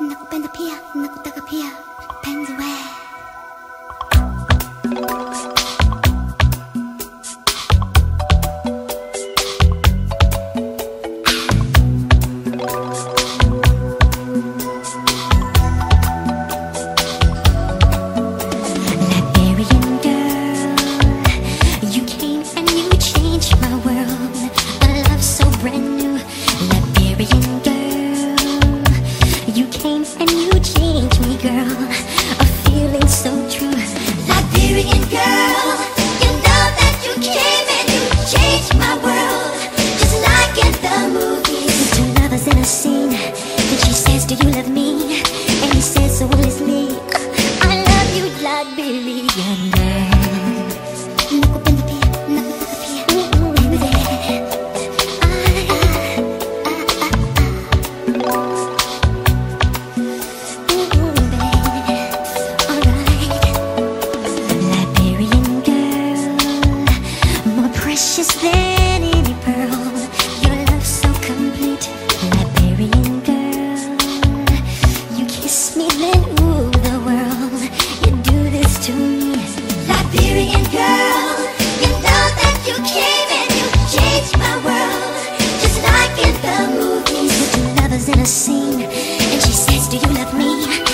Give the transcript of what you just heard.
那股变的屁呀，那股蛋。girl, a feeling so you love me.